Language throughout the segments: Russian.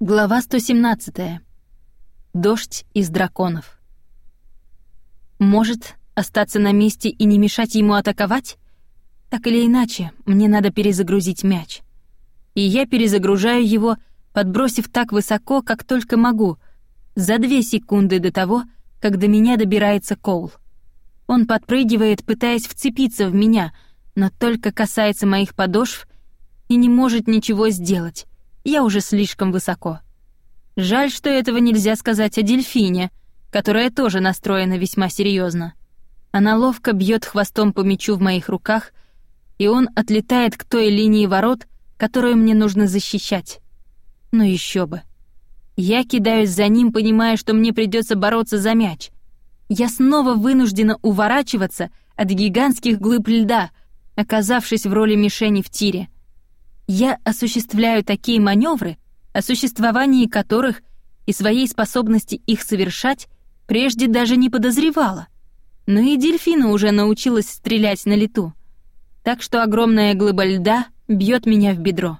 Глава 117. Дождь из драконов. Может, остаться на месте и не мешать ему атаковать? Так или иначе, мне надо перезагрузить мяч. И я перезагружаю его, подбросив так высоко, как только могу, за две секунды до того, как до меня добирается Коул. Он подпрыгивает, пытаясь вцепиться в меня, но только касается моих подошв и не может ничего сделать. Я уже слишком высоко. Жаль, что этого нельзя сказать о дельфине, которая тоже настроена весьма серьезно. Она ловко бьет хвостом по мячу в моих руках, и он отлетает к той линии ворот, которую мне нужно защищать. Ну еще бы. Я кидаюсь за ним, понимая, что мне придется бороться за мяч. Я снова вынуждена уворачиваться от гигантских глыб льда, оказавшись в роли мишени в тире. Я осуществляю такие маневры, о существовании которых и своей способности их совершать прежде даже не подозревала. Но и дельфина уже научилась стрелять на лету, так что огромная глыба льда бьет меня в бедро.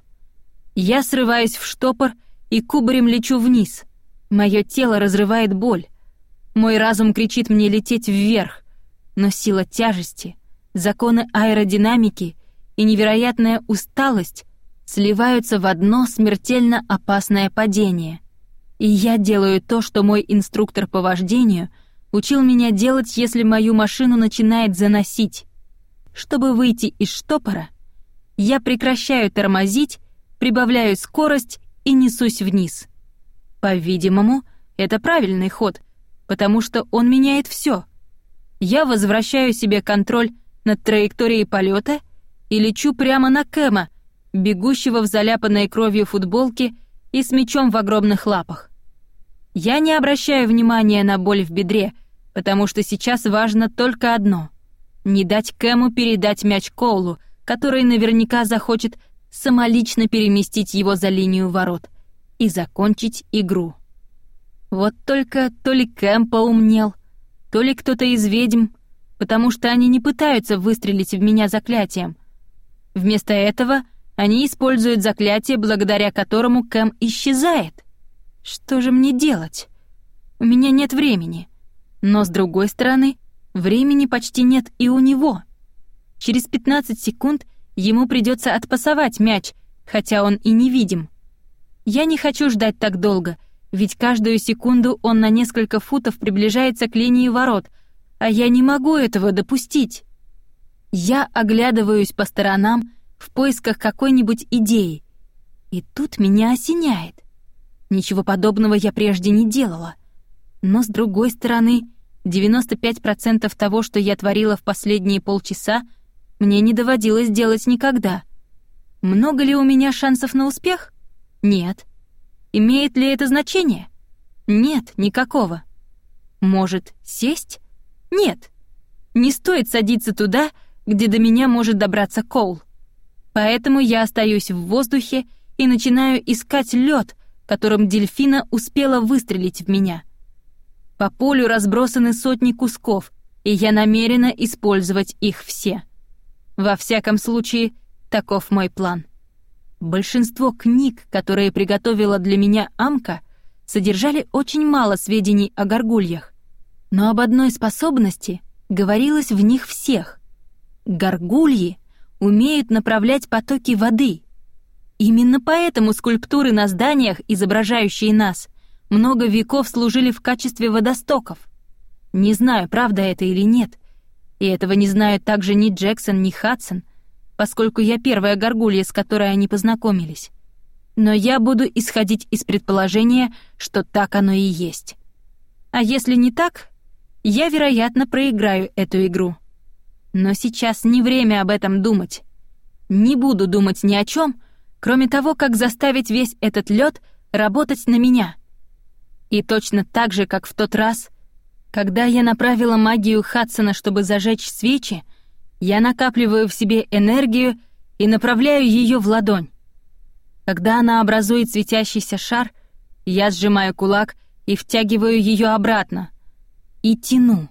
Я срываюсь в штопор и кубарем лечу вниз. Мое тело разрывает боль. Мой разум кричит мне лететь вверх, но сила тяжести, законы аэродинамики и невероятная усталость сливаются в одно смертельно опасное падение. И я делаю то, что мой инструктор по вождению учил меня делать, если мою машину начинает заносить. Чтобы выйти из штопора, я прекращаю тормозить, прибавляю скорость и несусь вниз. По-видимому, это правильный ход, потому что он меняет все. Я возвращаю себе контроль над траекторией полета и лечу прямо на Кэма, бегущего в заляпанной кровью футболке и с мечом в огромных лапах. Я не обращаю внимания на боль в бедре, потому что сейчас важно только одно — не дать Кэму передать мяч Коулу, который наверняка захочет самолично переместить его за линию ворот и закончить игру. Вот только то ли Кэм поумнел, то ли кто-то из ведьм, потому что они не пытаются выстрелить в меня заклятием. Вместо этого — они используют заклятие, благодаря которому Кэм исчезает. Что же мне делать? У меня нет времени. Но с другой стороны, времени почти нет и у него. Через 15 секунд ему придется отпасовать мяч, хотя он и не видим. Я не хочу ждать так долго, ведь каждую секунду он на несколько футов приближается к линии ворот, а я не могу этого допустить. Я оглядываюсь по сторонам, в поисках какой-нибудь идеи. И тут меня осеняет. Ничего подобного я прежде не делала. Но с другой стороны, 95% того, что я творила в последние полчаса, мне не доводилось делать никогда. Много ли у меня шансов на успех? Нет. Имеет ли это значение? Нет, никакого. Может, сесть? Нет. Не стоит садиться туда, где до меня может добраться Коул. Поэтому я остаюсь в воздухе и начинаю искать лед, которым дельфина успела выстрелить в меня. По полю разбросаны сотни кусков, и я намерена использовать их все. Во всяком случае, таков мой план. Большинство книг, которые приготовила для меня Амка, содержали очень мало сведений о горгульях, но об одной способности говорилось в них всех. Горгульи умеют направлять потоки воды. Именно поэтому скульптуры на зданиях, изображающие нас, много веков служили в качестве водостоков. Не знаю, правда это или нет. И этого не знают также ни Джексон, ни Хадсон, поскольку я первая горгулья, с которой они познакомились. Но я буду исходить из предположения, что так оно и есть. А если не так, я, вероятно, проиграю эту игру. Но сейчас не время об этом думать. Не буду думать ни о чем, кроме того, как заставить весь этот лед работать на меня. И точно так же, как в тот раз, когда я направила магию Хадсона, чтобы зажечь свечи, я накапливаю в себе энергию и направляю ее в ладонь. Когда она образует светящийся шар, я сжимаю кулак и втягиваю ее обратно. И тяну,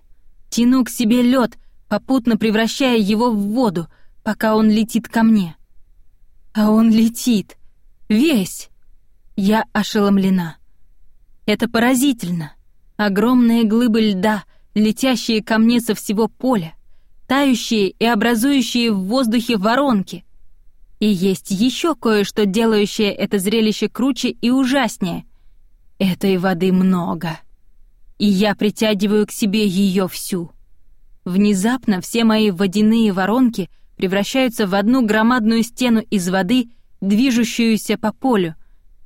тяну к себе лед, попутно превращая его в воду, пока он летит ко мне. А он летит. Весь. Я ошеломлена. Это поразительно. Огромные глыбы льда, летящие ко мне со всего поля, тающие и образующие в воздухе воронки. И есть еще кое-что, делающее это зрелище круче и ужаснее. Этой воды много. И я притягиваю к себе ее всю. Внезапно все мои водяные воронки превращаются в одну громадную стену из воды, движущуюся по полю.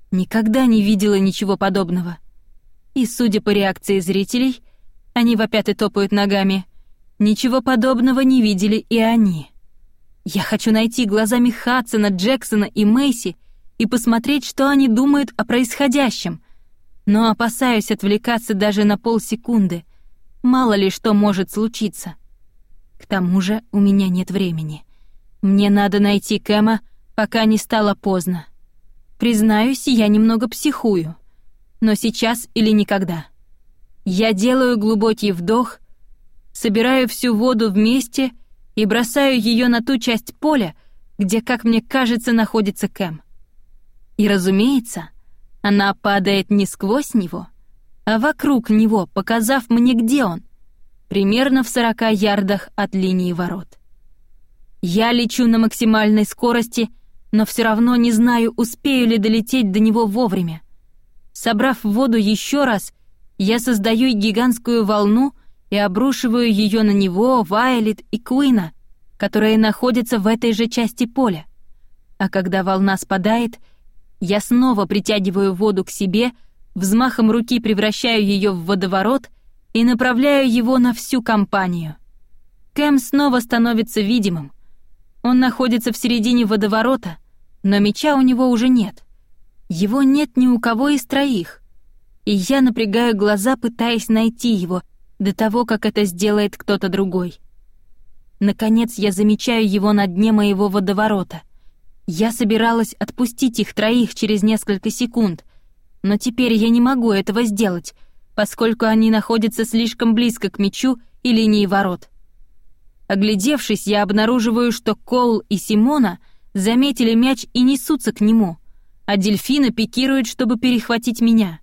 Никогда не видела ничего подобного. И, судя по реакции зрителей, они вопят и топают ногами, ничего подобного не видели и они. Я хочу найти глазами Хадсона, Джексона и Мэйси и посмотреть, что они думают о происходящем, но опасаюсь отвлекаться даже на полсекунды — Мало ли что может случиться. К тому же у меня нет времени. Мне надо найти Кэма, пока не стало поздно. Признаюсь, я немного психую. Но сейчас или никогда. Я делаю глубокий вдох, собираю всю воду вместе и бросаю ее на ту часть поля, где, как мне кажется, находится Кэм. И, разумеется, она падает не сквозь него, а вокруг него, показав мне, где он, примерно в 40 ярдах от линии ворот. Я лечу на максимальной скорости, но все равно не знаю, успею ли долететь до него вовремя. Собрав воду еще раз, я создаю гигантскую волну и обрушиваю ее на него, Вайлет и Куина, которые находятся в этой же части поля. А когда волна спадает, я снова притягиваю воду к себе — взмахом руки превращаю ее в водоворот и направляю его на всю компанию. Кэм снова становится видимым. Он находится в середине водоворота, но меча у него уже нет. Его нет ни у кого из троих. И я напрягаю глаза, пытаясь найти его, до того, как это сделает кто-то другой. Наконец я замечаю его на дне моего водоворота. Я собиралась отпустить их троих через несколько секунд, но теперь я не могу этого сделать, поскольку они находятся слишком близко к мячу и линии ворот. Оглядевшись, я обнаруживаю, что Коул и Симона заметили мяч и несутся к нему, а дельфина пикирует, чтобы перехватить меня.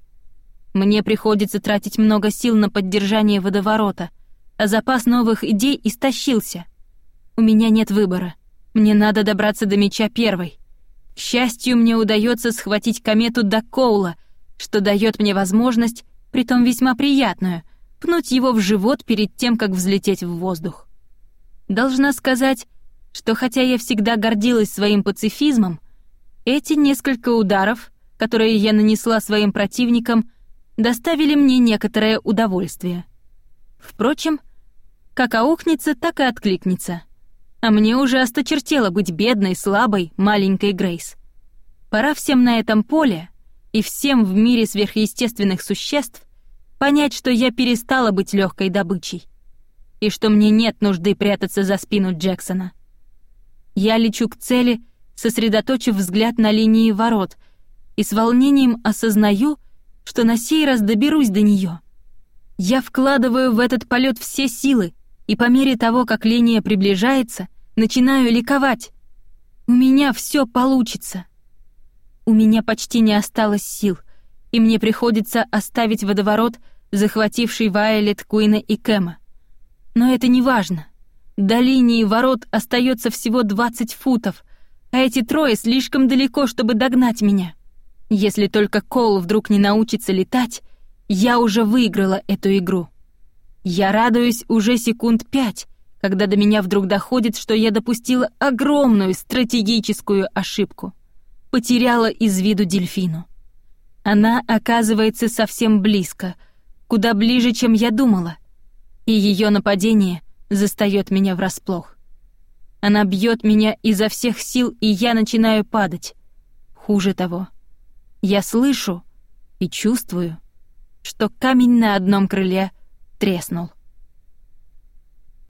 Мне приходится тратить много сил на поддержание водоворота, а запас новых идей истощился. У меня нет выбора. Мне надо добраться до мяча первой. К счастью, мне удается схватить комету до Коула, что дает мне возможность, притом весьма приятную, пнуть его в живот перед тем, как взлететь в воздух. Должна сказать, что хотя я всегда гордилась своим пацифизмом, эти несколько ударов, которые я нанесла своим противникам, доставили мне некоторое удовольствие. Впрочем, как аукнется, так и откликнется. А мне уже осточертело быть бедной, слабой, маленькой Грейс. Пора всем на этом поле и всем в мире сверхъестественных существ понять, что я перестала быть легкой добычей и что мне нет нужды прятаться за спину Джексона. Я лечу к цели, сосредоточив взгляд на линии ворот, и с волнением осознаю, что на сей раз доберусь до нее. Я вкладываю в этот полет все силы, и по мере того, как линия приближается, начинаю ликовать. У меня все получится. У меня почти не осталось сил, и мне приходится оставить водоворот, захвативший Вайолет, Куина и Кэма. Но это не важно. До линии ворот остается всего 20 футов, а эти трое слишком далеко, чтобы догнать меня. Если только Кол вдруг не научится летать, я уже выиграла эту игру. Я радуюсь уже секунд пять, когда до меня вдруг доходит, что я допустила огромную стратегическую ошибку потеряла из виду дельфину. Она оказывается совсем близко, куда ближе, чем я думала, и ее нападение застаёт меня врасплох. Она бьет меня изо всех сил, и я начинаю падать. Хуже того, я слышу и чувствую, что камень на одном крыле треснул.